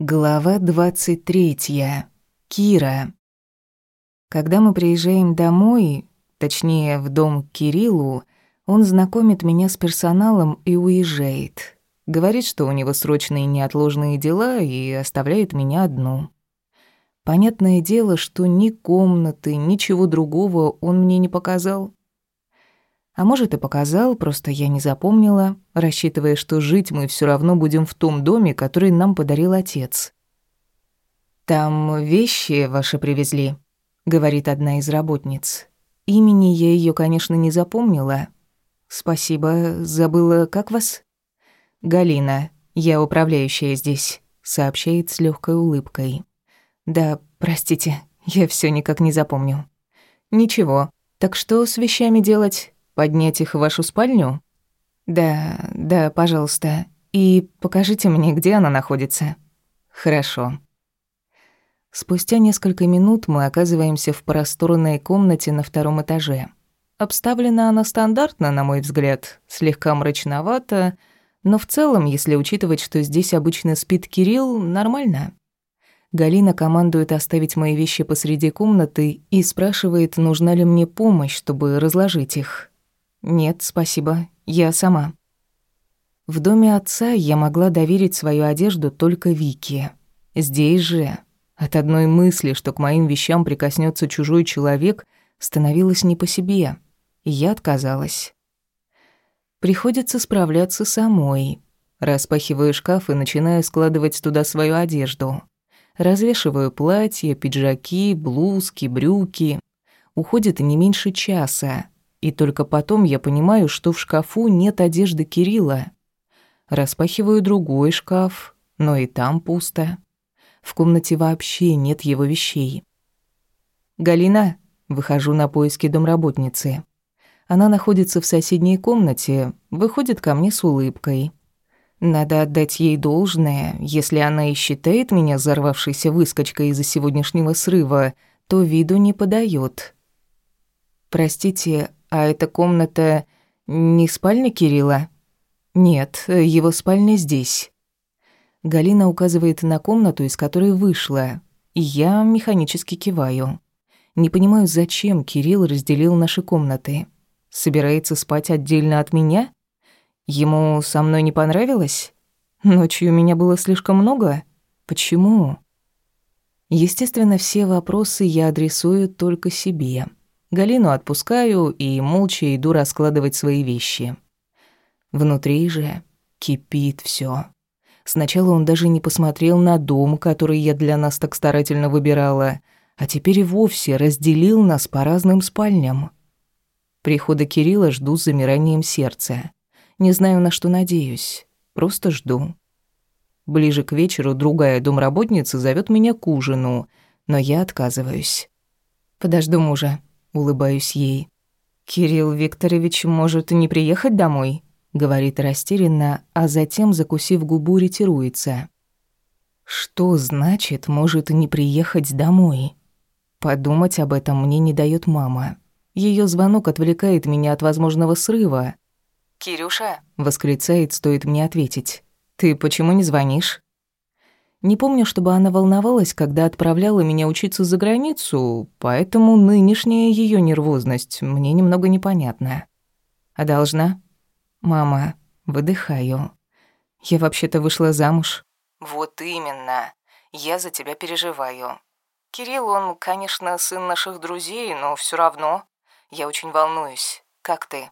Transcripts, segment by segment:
Глава 23. Кира. Когда мы приезжаем домой, точнее, в дом к Кириллу, он знакомит меня с персоналом и уезжает. Говорит, что у него срочные неотложные дела и оставляет меня одну. Понятное дело, что ни комнаты, ничего другого он мне не показал. А может, и показал, просто я не запомнила, рассчитывая, что жить мы все равно будем в том доме, который нам подарил отец. «Там вещи ваши привезли», — говорит одна из работниц. Имени я ее, конечно, не запомнила. «Спасибо, забыла, как вас?» «Галина, я управляющая здесь», — сообщает с легкой улыбкой. «Да, простите, я все никак не запомню». «Ничего, так что с вещами делать?» Поднять их в вашу спальню? Да, да, пожалуйста. И покажите мне, где она находится. Хорошо. Спустя несколько минут мы оказываемся в просторной комнате на втором этаже. Обставлена она стандартно, на мой взгляд, слегка мрачновато, но в целом, если учитывать, что здесь обычно спит Кирилл, нормально. Галина командует оставить мои вещи посреди комнаты и спрашивает, нужна ли мне помощь, чтобы разложить их. «Нет, спасибо, я сама». В доме отца я могла доверить свою одежду только Вике. Здесь же, от одной мысли, что к моим вещам прикоснется чужой человек, становилось не по себе, и я отказалась. Приходится справляться самой. Распахиваю шкаф и начинаю складывать туда свою одежду. Развешиваю платья, пиджаки, блузки, брюки. Уходит не меньше часа, и только потом я понимаю, что в шкафу нет одежды Кирилла. Распахиваю другой шкаф, но и там пусто. В комнате вообще нет его вещей. «Галина», выхожу на поиски домработницы. Она находится в соседней комнате, выходит ко мне с улыбкой. Надо отдать ей должное, если она и считает меня взорвавшейся выскочкой из-за сегодняшнего срыва, то виду не подает. «Простите, а эта комната не спальня Кирилла? Нет, его спальня здесь. Галина указывает на комнату, из которой вышла, я механически киваю. Не понимаю, зачем Кирилл разделил наши комнаты. Собирается спать отдельно от меня? Ему со мной не понравилось? Ночью меня было слишком много? Почему? Естественно, все вопросы я адресую только себе. Галину отпускаю и молча иду раскладывать свои вещи. Внутри же кипит все. Сначала он даже не посмотрел на дом, который я для нас так старательно выбирала, а теперь и вовсе разделил нас по разным спальням. Прихода Кирилла жду с замиранием сердца. Не знаю, на что надеюсь. Просто жду. Ближе к вечеру другая домработница зовет меня к ужину, но я отказываюсь. Подожду мужа улыбаюсь ей. Кирилл Викторович может не приехать домой, говорит растерянно, а затем, закусив губу, ретируется. Что значит может не приехать домой? Подумать об этом мне не дает мама. Ее звонок отвлекает меня от возможного срыва. «Кирюша?» — восклицает, стоит мне ответить. «Ты почему не звонишь?» Не помню, чтобы она волновалась, когда отправляла меня учиться за границу, поэтому нынешняя ее нервозность мне немного непонятна. А должна? Мама, выдыхаю. Я вообще-то вышла замуж. Вот именно. Я за тебя переживаю. Кирилл, он, конечно, сын наших друзей, но все равно. Я очень волнуюсь. Как ты?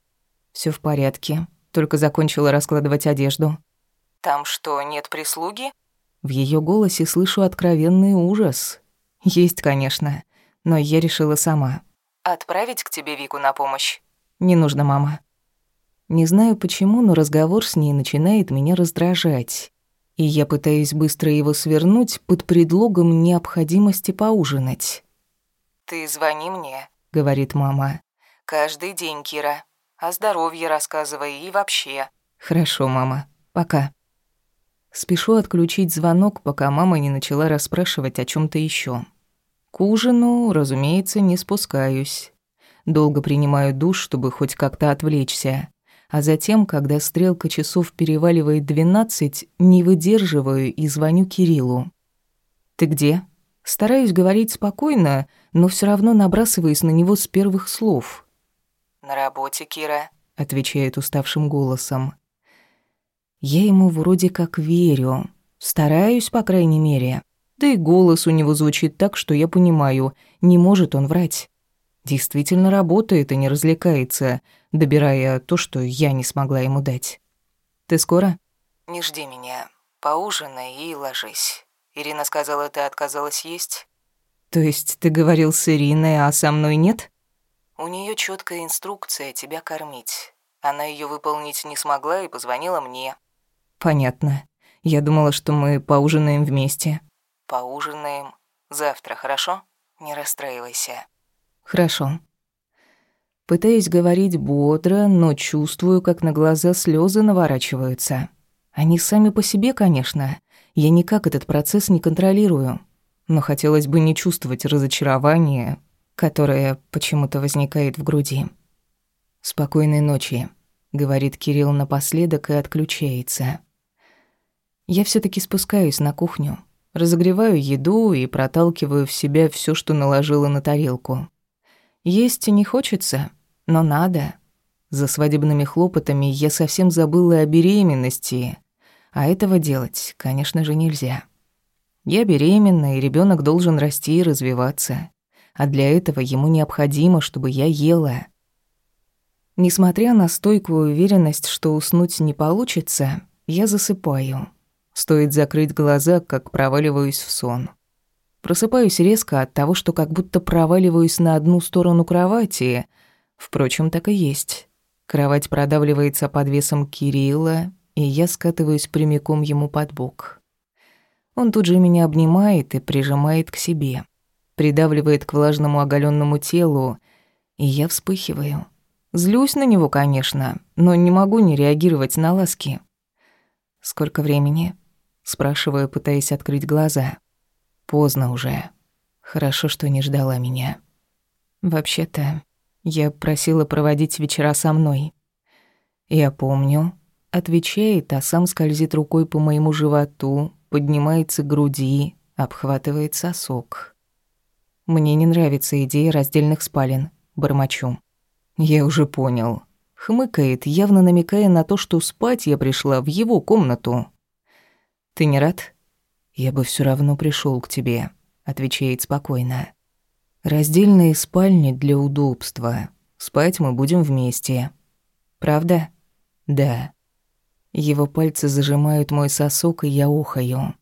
Все в порядке. Только закончила раскладывать одежду. Там что, нет прислуги? В ее голосе слышу откровенный ужас. Есть, конечно, но я решила сама. Отправить к тебе Вику на помощь? Не нужно, мама. Не знаю почему, но разговор с ней начинает меня раздражать. И я пытаюсь быстро его свернуть под предлогом необходимости поужинать. «Ты звони мне», — говорит мама. «Каждый день, Кира. О здоровье рассказывай и вообще». «Хорошо, мама. Пока». Спешу отключить звонок, пока мама не начала расспрашивать о чем то еще. К ужину, разумеется, не спускаюсь. Долго принимаю душ, чтобы хоть как-то отвлечься. А затем, когда стрелка часов переваливает двенадцать, не выдерживаю и звоню Кириллу. «Ты где?» Стараюсь говорить спокойно, но все равно набрасываюсь на него с первых слов. «На работе, Кира», — отвечает уставшим голосом. Я ему вроде как верю. Стараюсь, по крайней мере. Да и голос у него звучит так, что я понимаю, не может он врать. Действительно работает и не развлекается, добирая то, что я не смогла ему дать. «Ты скоро?» «Не жди меня. Поужинай и ложись. Ирина сказала, ты отказалась есть?» «То есть ты говорил с Ириной, а со мной нет?» «У нее четкая инструкция тебя кормить. Она ее выполнить не смогла и позвонила мне». «Понятно. Я думала, что мы поужинаем вместе». «Поужинаем. Завтра, хорошо? Не расстраивайся». «Хорошо». Пытаюсь говорить бодро, но чувствую, как на глаза слезы наворачиваются. Они сами по себе, конечно. Я никак этот процесс не контролирую. Но хотелось бы не чувствовать разочарование, которое почему-то возникает в груди. «Спокойной ночи», — говорит Кирилл напоследок и отключается. Я все таки спускаюсь на кухню, разогреваю еду и проталкиваю в себя все, что наложила на тарелку. Есть не хочется, но надо. За свадебными хлопотами я совсем забыла о беременности, а этого делать, конечно же, нельзя. Я беременна, и ребенок должен расти и развиваться. А для этого ему необходимо, чтобы я ела. Несмотря на стойкую уверенность, что уснуть не получится, я засыпаю. Стоит закрыть глаза, как проваливаюсь в сон. Просыпаюсь резко от того, что как будто проваливаюсь на одну сторону кровати. Впрочем, так и есть. Кровать продавливается под весом Кирилла, и я скатываюсь прямиком ему под бок. Он тут же меня обнимает и прижимает к себе, придавливает к влажному оголенному телу, и я вспыхиваю. Злюсь на него, конечно, но не могу не реагировать на ласки. Сколько времени? Спрашиваю, пытаясь открыть глаза. Поздно уже. Хорошо, что не ждала меня. Вообще-то, я просила проводить вечера со мной. Я помню. Отвечает, а сам скользит рукой по моему животу, поднимается к груди, обхватывает сосок. Мне не нравится идея раздельных спален, бормочу. Я уже понял. Хмыкает, явно намекая на то, что спать я пришла в его комнату. «Ты не рад?» «Я бы все равно пришел к тебе», — отвечает спокойно. «Раздельные спальни для удобства. Спать мы будем вместе». «Правда?» «Да». Его пальцы зажимают мой сосок, и я ухаю.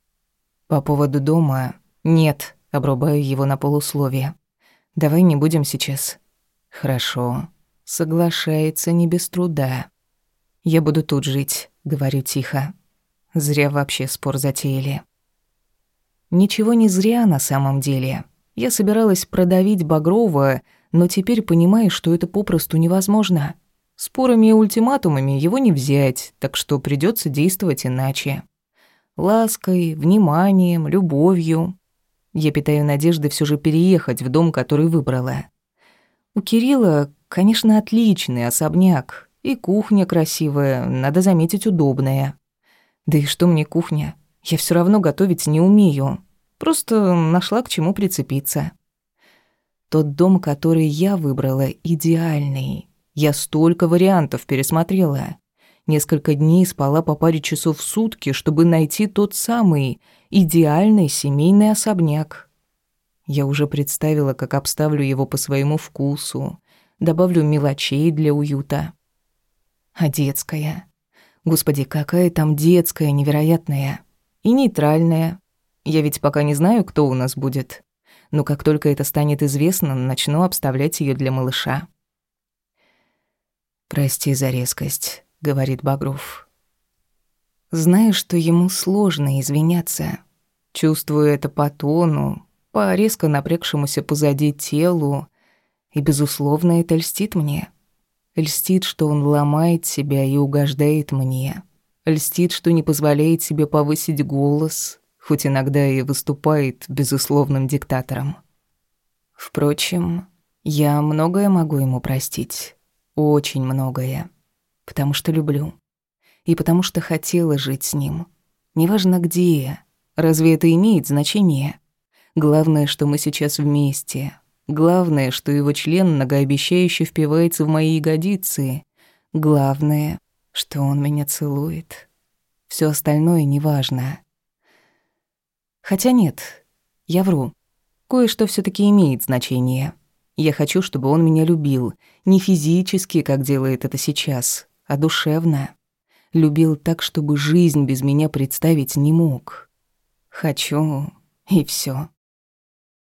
По поводу дома... Нет, обрубаю его на полусловие. Давай не будем сейчас. Хорошо. Соглашается не без труда. Я буду тут жить, говорю тихо. Зря вообще спор затеяли. Ничего не зря на самом деле. Я собиралась продавить Багрова, но теперь понимаю, что это попросту невозможно. Спорами и ультиматумами его не взять, так что придется действовать иначе. Лаской, вниманием, любовью. Я питаю надежды все же переехать в дом, который выбрала. У Кирилла, конечно, отличный особняк. И кухня красивая, надо заметить, удобная. Да и что мне кухня? Я все равно готовить не умею. Просто нашла к чему прицепиться. Тот дом, который я выбрала, идеальный. Я столько вариантов пересмотрела. Несколько дней спала по паре часов в сутки, чтобы найти тот самый идеальный семейный особняк. Я уже представила, как обставлю его по своему вкусу, добавлю мелочей для уюта. А детская? Господи, какая там детская, невероятная. И нейтральная. Я ведь пока не знаю, кто у нас будет. Но как только это станет известно, начну обставлять ее для малыша. «Прости за резкость», — говорит Багров. Знаю, что ему сложно извиняться. Чувствую это по тону, по резко напрягшемуся позади телу, и, безусловно, это льстит мне. Льстит, что он ломает себя и угождает мне. Льстит, что не позволяет себе повысить голос, хоть иногда и выступает безусловным диктатором. Впрочем, я многое могу ему простить. Очень многое. Потому что люблю. И потому что хотела жить с ним. Неважно где. Разве это имеет значение? Главное, что мы сейчас вместе. Главное, что его член многообещающе впивается в мои ягодицы. Главное, что он меня целует. Все остальное неважно. Хотя нет, я вру. Кое-что все таки имеет значение. Я хочу, чтобы он меня любил. Не физически, как делает это сейчас, а душевно. Любил так, чтобы жизнь без меня представить не мог. Хочу, и все.